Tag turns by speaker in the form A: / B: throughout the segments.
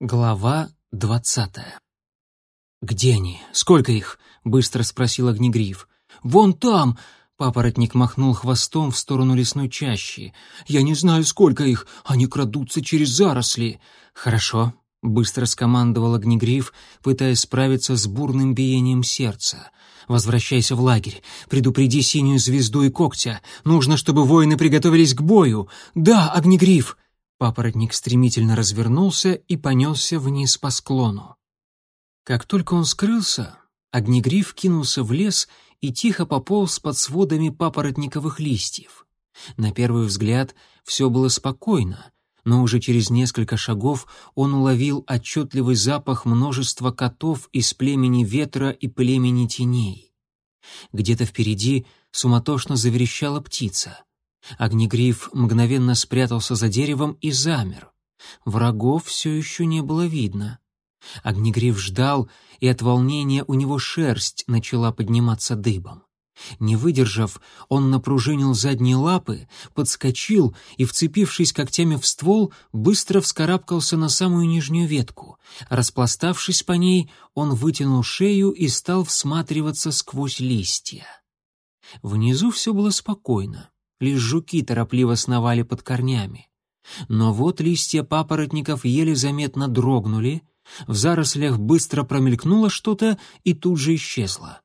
A: Глава двадцатая. «Где они? Сколько их?» — быстро спросил Огнегриф. «Вон там!» — папоротник махнул хвостом в сторону лесной чащи. «Я не знаю, сколько их. Они крадутся через заросли». «Хорошо», — быстро скомандовал Огнегриф, пытаясь справиться с бурным биением сердца. «Возвращайся в лагерь. Предупреди синюю звезду и когтя. Нужно, чтобы воины приготовились к бою. Да, Огнегриф!» Папоротник стремительно развернулся и понесся вниз по склону. Как только он скрылся, огнегриф кинулся в лес и тихо пополз под сводами папоротниковых листьев. На первый взгляд все было спокойно, но уже через несколько шагов он уловил отчетливый запах множества котов из племени ветра и племени теней. Где-то впереди суматошно заверещала птица. Огнегриф мгновенно спрятался за деревом и замер. Врагов все еще не было видно. Огнегриф ждал, и от волнения у него шерсть начала подниматься дыбом. Не выдержав, он напружинил задние лапы, подскочил и, вцепившись когтями в ствол, быстро вскарабкался на самую нижнюю ветку. Распластавшись по ней, он вытянул шею и стал всматриваться сквозь листья. Внизу все было спокойно лишь жуки торопливо сновали под корнями. Но вот листья папоротников еле заметно дрогнули, в зарослях быстро промелькнуло что-то и тут же исчезло.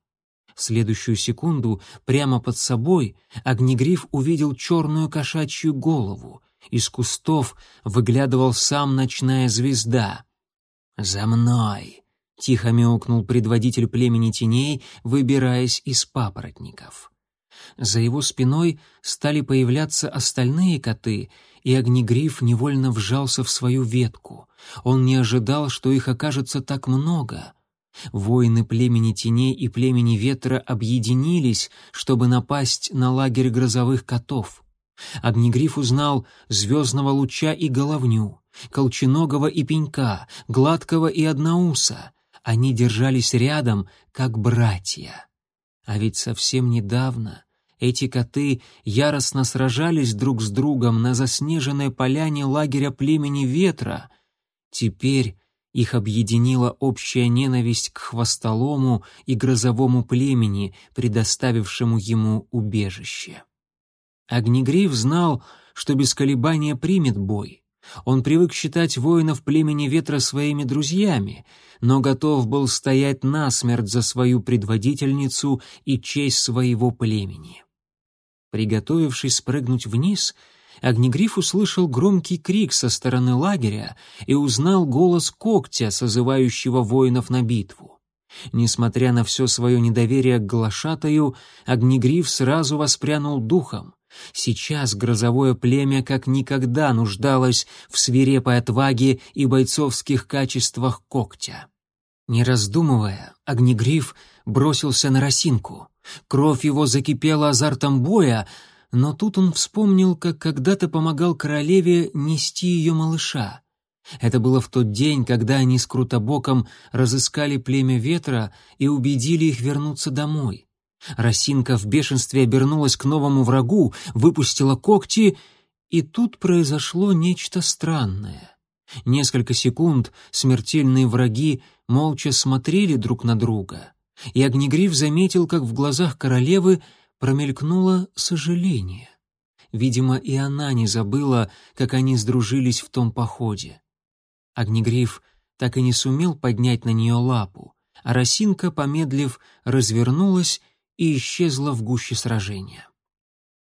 A: В следующую секунду прямо под собой огнегриф увидел черную кошачью голову. Из кустов выглядывал сам ночная звезда. «За мной!» — тихо мяукнул предводитель племени теней, выбираясь из папоротников. За его спиной стали появляться остальные коты, и Огнегриф невольно вжался в свою ветку. Он не ожидал, что их окажется так много. Воины племени теней и племени ветра объединились, чтобы напасть на лагерь грозовых котов. Огнегриф узнал звездного луча и головню, колченогого и пенька, гладкого и одноуса. Они держались рядом, как братья. А ведь совсем недавно эти коты яростно сражались друг с другом на заснеженной поляне лагеря племени ветра. Теперь их объединила общая ненависть к хвостолому и грозовому племени, предоставившему ему убежище. Огнегриф знал, что без колебания примет бой. Он привык считать воинов племени ветра своими друзьями, но готов был стоять насмерть за свою предводительницу и честь своего племени. Приготовившись спрыгнуть вниз, Огнегриф услышал громкий крик со стороны лагеря и узнал голос когтя, созывающего воинов на битву. Несмотря на все свое недоверие к глашатаю, Огнегриф сразу воспрянул духом. Сейчас грозовое племя как никогда нуждалось в свирепой отваге и бойцовских качествах когтя. Не раздумывая, Огнегриф бросился на росинку. Кровь его закипела азартом боя, но тут он вспомнил, как когда-то помогал королеве нести ее малыша. Это было в тот день, когда они с Крутобоком разыскали племя ветра и убедили их вернуться домой. Росинка в бешенстве обернулась к новому врагу, выпустила когти, и тут произошло нечто странное. Несколько секунд смертельные враги молча смотрели друг на друга и Огнегриф заметил, как в глазах королевы промелькнуло сожаление. Видимо, и она не забыла, как они сдружились в том походе. Огнегриф так и не сумел поднять на нее лапу, а росинка, помедлив, развернулась и исчезла в гуще сражения.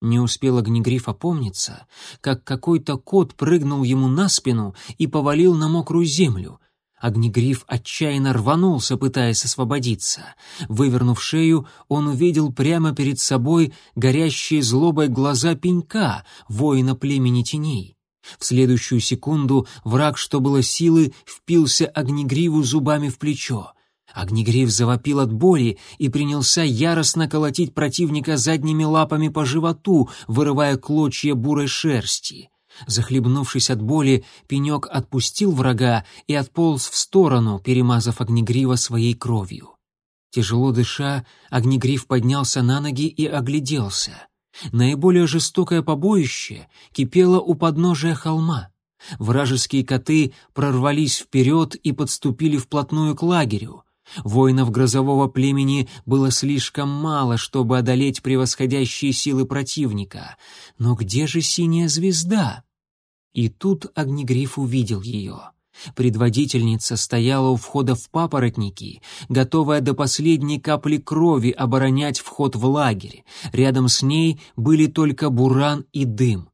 A: Не успел Огнегриф опомниться, как какой-то кот прыгнул ему на спину и повалил на мокрую землю, Огнегриф отчаянно рванулся, пытаясь освободиться. Вывернув шею, он увидел прямо перед собой горящие злобой глаза пенька, воина племени теней. В следующую секунду враг, что было силы, впился Огнегриву зубами в плечо. Огнегриф завопил от боли и принялся яростно колотить противника задними лапами по животу, вырывая клочья бурой шерсти. Захлебнувшись от боли, пенек отпустил врага и отполз в сторону, перемазав огнегрива своей кровью. Тяжело дыша, огнегрив поднялся на ноги и огляделся. Наиболее жестокое побоище кипело у подножия холма. Вражеские коты прорвались вперед и подступили вплотную к лагерю. Воинов грозового племени было слишком мало, чтобы одолеть превосходящие силы противника. Но где же синяя звезда? И тут Огнегриф увидел ее. Предводительница стояла у входа в папоротники, готовая до последней капли крови оборонять вход в лагерь. Рядом с ней были только буран и дым.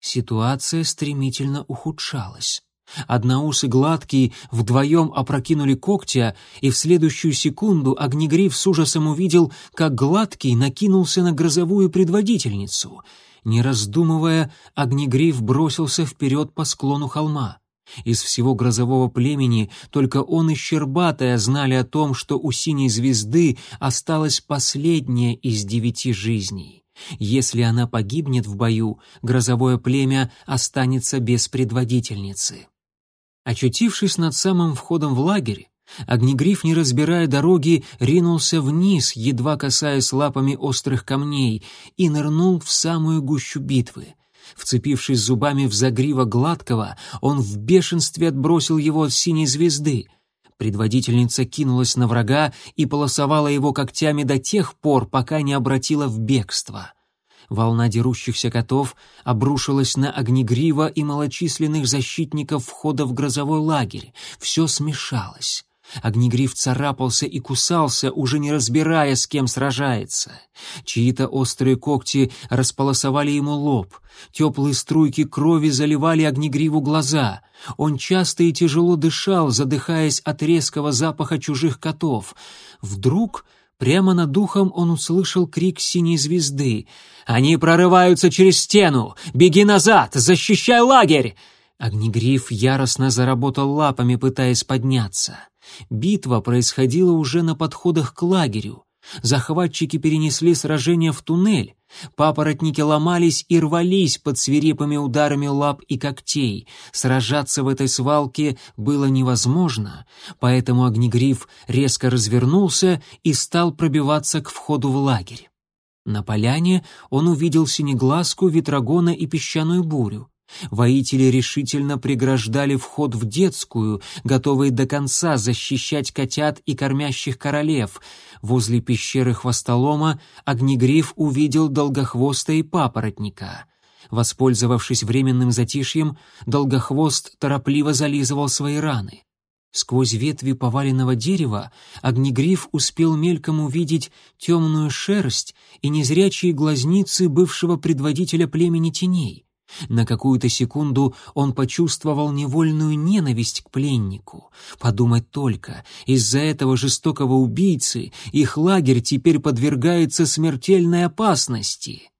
A: Ситуация стремительно ухудшалась. Одноус и Гладкий вдвоем опрокинули когтя, и в следующую секунду Огнегриф с ужасом увидел, как Гладкий накинулся на грозовую предводительницу. Не раздумывая, Огнегриф бросился вперед по склону холма. Из всего грозового племени только он и Щербатая знали о том, что у синей звезды осталась последняя из девяти жизней. Если она погибнет в бою, грозовое племя останется без предводительницы. Очутившись над самым входом в лагерь, Огнегриф, не разбирая дороги, ринулся вниз, едва касаясь лапами острых камней, и нырнул в самую гущу битвы. Вцепившись зубами в загрива гладкого, он в бешенстве отбросил его от синей звезды. Предводительница кинулась на врага и полосовала его когтями до тех пор, пока не обратила в бегство. Волна дерущихся котов обрушилась на огнегрива и малочисленных защитников входа в грозовой лагерь. Все смешалось. Огнегриф царапался и кусался, уже не разбирая, с кем сражается. Чьи-то острые когти располосовали ему лоб. Теплые струйки крови заливали Огнегриву глаза. Он часто и тяжело дышал, задыхаясь от резкого запаха чужих котов. Вдруг Прямо над духом он услышал крик синей звезды. «Они прорываются через стену! Беги назад! Защищай лагерь!» Огнегриф яростно заработал лапами, пытаясь подняться. Битва происходила уже на подходах к лагерю. Захватчики перенесли сражение в туннель. Папоротники ломались и рвались под свирепыми ударами лап и когтей. Сражаться в этой свалке было невозможно, поэтому Огнегриф резко развернулся и стал пробиваться к входу в лагерь. На поляне он увидел синеглазку, ветрогона и песчаную бурю. Воители решительно преграждали вход в детскую, готовые до конца защищать котят и кормящих королев. Возле пещеры хвостолома Огнегриф увидел долгохвоста и папоротника. Воспользовавшись временным затишьем, долгохвост торопливо зализывал свои раны. Сквозь ветви поваленного дерева Огнегриф успел мельком увидеть темную шерсть и незрячие глазницы бывшего предводителя племени теней. На какую-то секунду он почувствовал невольную ненависть к пленнику. Подумать только, из-за этого жестокого убийцы их лагерь теперь подвергается смертельной опасности.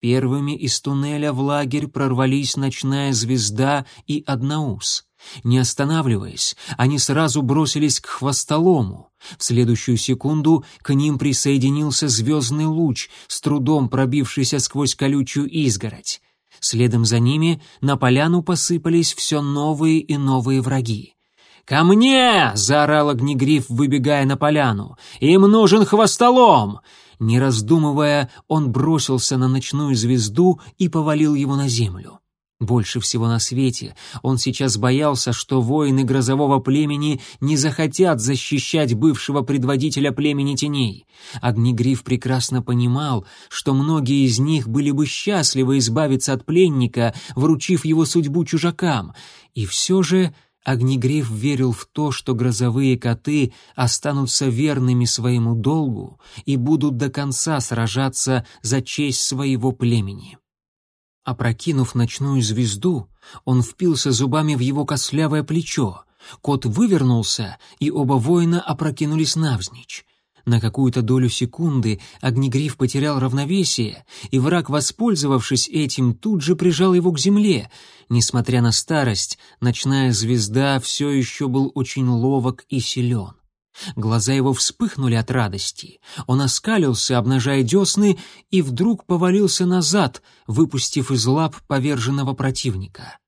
A: Первыми из туннеля в лагерь прорвались ночная звезда и одноус. Не останавливаясь, они сразу бросились к хвостолому. В следующую секунду к ним присоединился звездный луч, с трудом пробившийся сквозь колючую изгородь. Следом за ними на поляну посыпались все новые и новые враги. «Ко мне!» — заорал Огнегриф, выбегая на поляну. «Им нужен хвостолом!» Не раздумывая, он бросился на ночную звезду и повалил его на землю. Больше всего на свете он сейчас боялся, что воины грозового племени не захотят защищать бывшего предводителя племени теней. Огнегриф прекрасно понимал, что многие из них были бы счастливы избавиться от пленника, вручив его судьбу чужакам. И все же Огнегриф верил в то, что грозовые коты останутся верными своему долгу и будут до конца сражаться за честь своего племени. Опрокинув ночную звезду, он впился зубами в его костлявое плечо. Кот вывернулся, и оба воина опрокинулись навзничь. На какую-то долю секунды Огнегриф потерял равновесие, и враг, воспользовавшись этим, тут же прижал его к земле. Несмотря на старость, ночная звезда все еще был очень ловок и силен. Глаза его вспыхнули от радости. Он оскалился, обнажая десны, и вдруг повалился назад, выпустив из лап поверженного противника.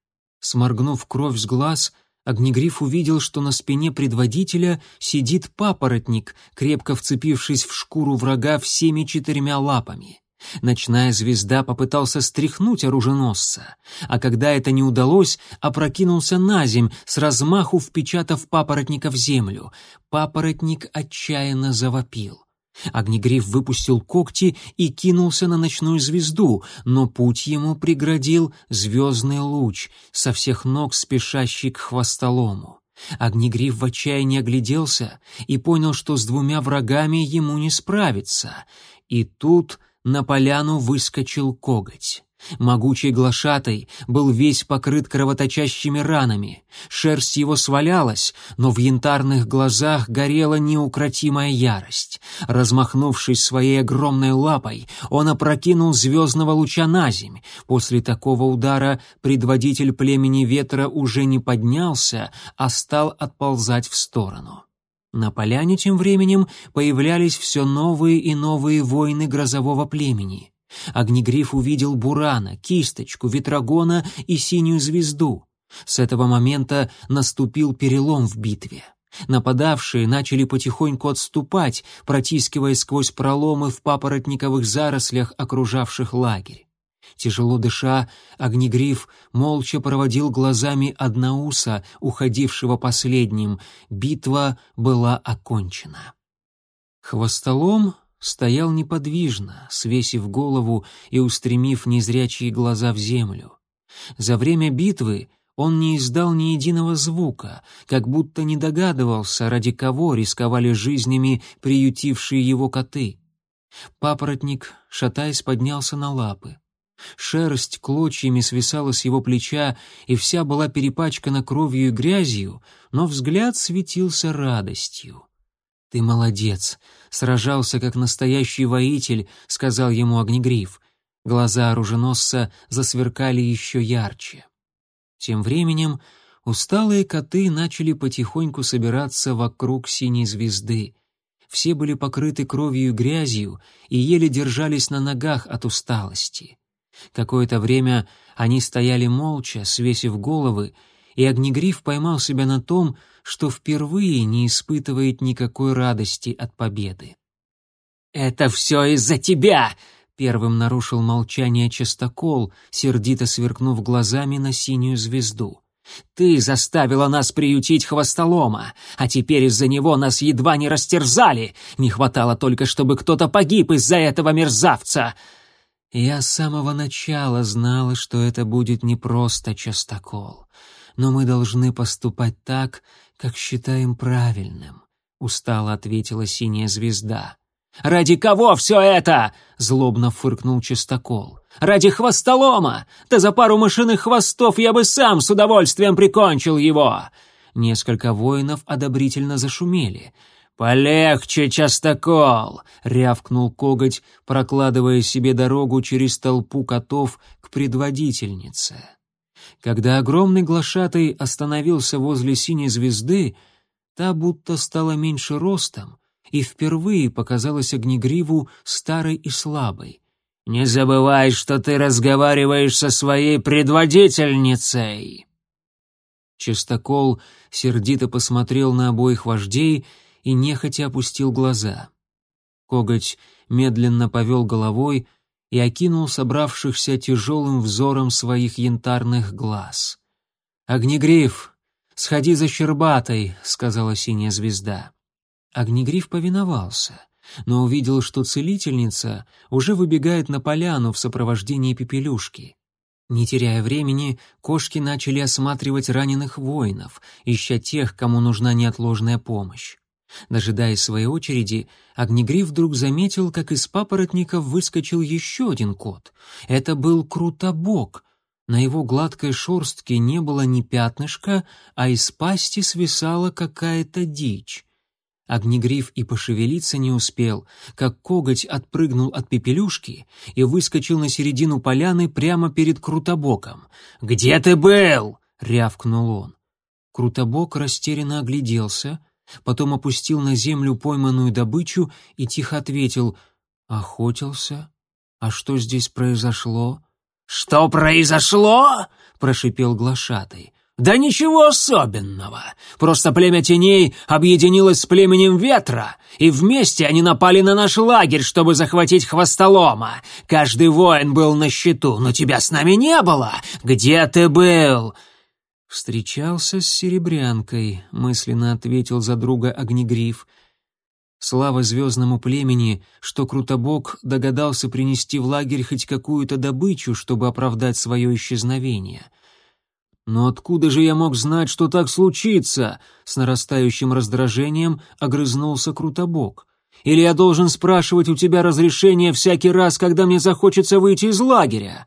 A: Сморгнув кровь с глаз, Огнегриф увидел, что на спине предводителя сидит папоротник, крепко вцепившись в шкуру врага всеми четырьмя лапами. Ночная звезда попытался стряхнуть оруженосца, а когда это не удалось, опрокинулся на земь, с размаху впечатав папоротника в землю. Папоротник отчаянно завопил. Огнегриф выпустил когти и кинулся на ночную звезду, но путь ему преградил звездный луч, со всех ног спешащий к хвостолому. Огнегриф в отчаянии огляделся и понял, что с двумя врагами ему не справиться. И тут на поляну выскочил коготь. Могучий глашатай был весь покрыт кровоточащими ранами. Шерсть его свалялась, но в янтарных глазах горела неукротимая ярость. Размахнувшись своей огромной лапой, он опрокинул звездного луча на земь. После такого удара предводитель племени ветра уже не поднялся, а стал отползать в сторону. На поляне тем временем появлялись все новые и новые воины грозового племени. Огнегриф увидел Бурана, Кисточку, Ветрогона и Синюю Звезду. С этого момента наступил перелом в битве. Нападавшие начали потихоньку отступать, протискиваясь сквозь проломы в папоротниковых зарослях, окружавших лагерь. Тяжело дыша, Огнегриф молча проводил глазами Одноуса, уходившего последним. Битва была окончена. Хвостолом стоял неподвижно, свесив голову и устремив незрячие глаза в землю. За время битвы он не издал ни единого звука, как будто не догадывался, ради кого рисковали жизнями приютившие его коты. Папоротник, шатаясь, поднялся на лапы. Шерсть клочьями свисала с его плеча и вся была перепачкана кровью и грязью, но взгляд светился радостью. «Ты молодец, сражался как настоящий воитель», — сказал ему Огнегриф. Глаза оруженосца засверкали еще ярче. Тем временем усталые коты начали потихоньку собираться вокруг синей звезды. Все были покрыты кровью и грязью и еле держались на ногах от усталости. Какое-то время они стояли молча, свесив головы, и Огнегриф поймал себя на том, что впервые не испытывает никакой радости от победы. «Это все из-за тебя!» — первым нарушил молчание Частокол, сердито сверкнув глазами на синюю звезду. «Ты заставила нас приютить хвостолома, а теперь из-за него нас едва не растерзали. Не хватало только, чтобы кто-то погиб из-за этого мерзавца!» Я с самого начала знала, что это будет не просто частокол, но мы должны поступать так, как считаем правильным, устало ответила синяя звезда. Ради кого все это? злобно фыркнул частокол. Ради хвостолома! Да за пару мышиных хвостов я бы сам с удовольствием прикончил его. Несколько воинов одобрительно зашумели. «Полегче, частокол!» — рявкнул коготь, прокладывая себе дорогу через толпу котов к предводительнице. Когда огромный глашатый остановился возле синей звезды, та будто стала меньше ростом и впервые показалась огнегриву старой и слабой. «Не забывай, что ты разговариваешь со своей предводительницей!» Чистокол сердито посмотрел на обоих вождей и нехотя опустил глаза. Коготь медленно повел головой и окинул собравшихся тяжелым взором своих янтарных глаз. «Огнегриф, сходи за Щербатой», — сказала синяя звезда. Огнегриф повиновался, но увидел, что целительница уже выбегает на поляну в сопровождении пепелюшки. Не теряя времени, кошки начали осматривать раненых воинов, ища тех, кому нужна неотложная помощь. Дожидаясь своей очереди, Огнегриф вдруг заметил, как из папоротников выскочил еще один кот. Это был Крутобок. На его гладкой шорстке не было ни пятнышка, а из пасти свисала какая-то дичь. Огнегриф и пошевелиться не успел, как коготь отпрыгнул от пепелюшки и выскочил на середину поляны прямо перед Крутобоком. «Где ты был?» — рявкнул он. Крутобок растерянно огляделся, потом опустил на землю пойманную добычу и тихо ответил «Охотился? А что здесь произошло?» «Что произошло?» — прошипел глашатай.
B: «Да ничего особенного. Просто племя теней объединилось с племенем ветра, и вместе они напали на наш лагерь, чтобы захватить хвостолома. Каждый воин был на счету, но тебя с нами не было. Где ты был?»
A: «Встречался с серебрянкой», — мысленно ответил за друга Огнегриф. Слава звездному племени, что Крутобок догадался принести в лагерь хоть какую-то добычу, чтобы оправдать свое исчезновение — «Но откуда же я мог знать, что так случится?» С нарастающим раздражением огрызнулся Крутобок. «Или я должен спрашивать у тебя разрешение всякий раз, когда мне захочется выйти из лагеря?»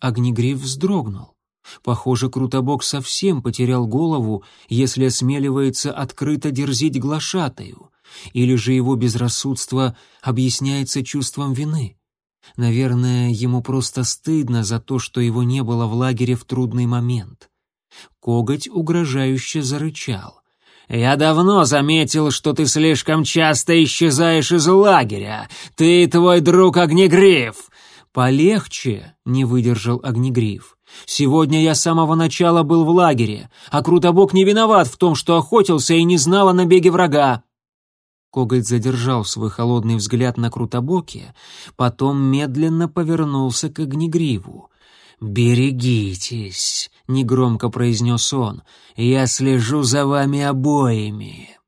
A: Огнегриф вздрогнул. Похоже, Крутобок совсем потерял голову, если осмеливается открыто дерзить глашатаю. Или же его безрассудство объясняется чувством вины. Наверное, ему просто стыдно за то, что его не было в лагере в трудный момент. Коготь угрожающе зарычал. «Я давно заметил, что ты слишком часто исчезаешь из лагеря. Ты и твой друг Огнегриф!» «Полегче», — не выдержал Огнегриф. «Сегодня я с самого начала был в лагере, а Крутобок не виноват в том, что охотился и не знал о набеге врага». Коготь задержал свой холодный взгляд на Крутобоке, потом медленно повернулся к Огнегриву.
B: «Берегитесь», — негромко произнес он, — «я слежу за вами обоими».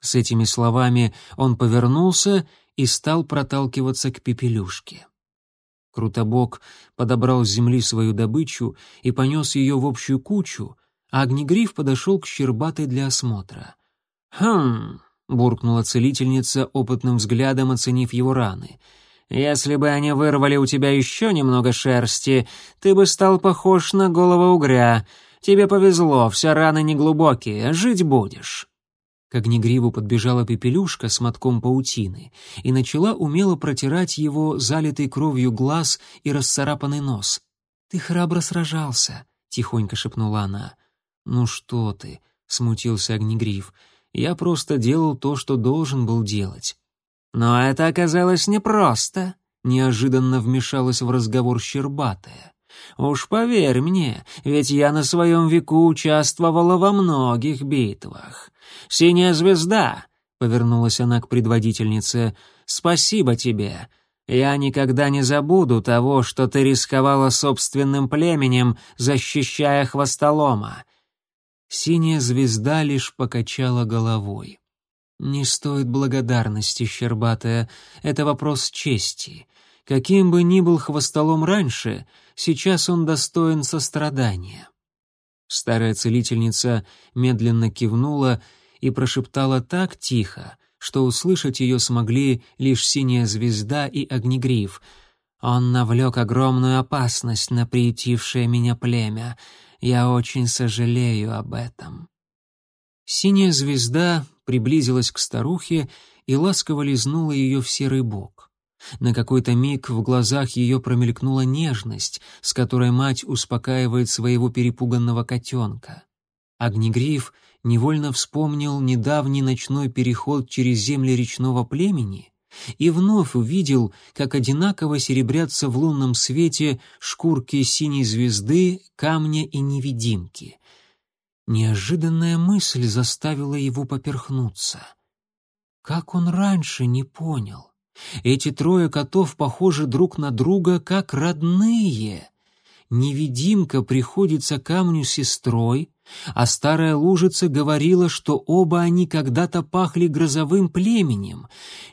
A: С этими словами он повернулся и стал проталкиваться к пепелюшке. Крутобок подобрал с земли свою добычу и понес ее в общую кучу, а Огнегриф подошел к Щербатой для осмотра.
B: «Хм», — буркнула целительница, опытным взглядом оценив его раны — если бы они вырвали у тебя еще немного шерсти, ты бы стал похож на голову угря. Тебе повезло, все раны неглубокие, жить будешь».
A: К огнегриву подбежала пепелюшка с мотком паутины и начала умело протирать его залитый кровью глаз и расцарапанный нос. «Ты храбро сражался», — тихонько шепнула она. «Ну что ты», — смутился огнегрив, — «я просто делал то, что должен был делать».
B: Но это оказалось непросто, неожиданно вмешалась в разговор Щербатая. Уж поверь мне, ведь я на своем веку участвовала во многих битвах. Синяя звезда, повернулась она к предводительнице, спасибо тебе. Я никогда не забуду того, что ты рисковала собственным племенем, защищая хвостолома.
A: Синяя звезда лишь покачала головой. «Не стоит благодарности, Щербатая. Это вопрос чести. Каким бы ни был хвостолом раньше, сейчас он достоин сострадания». Старая целительница медленно кивнула и прошептала так тихо, что услышать ее смогли лишь синяя звезда и огнегриф. «Он навлек огромную опасность на приютившее меня племя. Я очень сожалею об этом». Синяя звезда приблизилась к старухе и ласково лизнула ее в серый бок. На какой-то миг в глазах ее промелькнула нежность, с которой мать успокаивает своего перепуганного котенка. Огнегриф невольно вспомнил недавний ночной переход через земли речного племени и вновь увидел, как одинаково серебрятся в лунном свете шкурки синей звезды, камня и невидимки. Неожиданная мысль заставила его поперхнуться. Как он раньше не понял? Эти трое котов похожи друг на друга, как родные. Невидимка приходится камню сестрой, а старая лужица говорила, что оба они когда-то пахли грозовым племенем.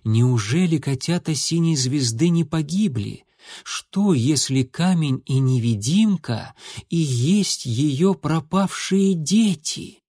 A: Неужели котята синей звезды не погибли? Что, если камень и невидимка и есть ее пропавшие дети?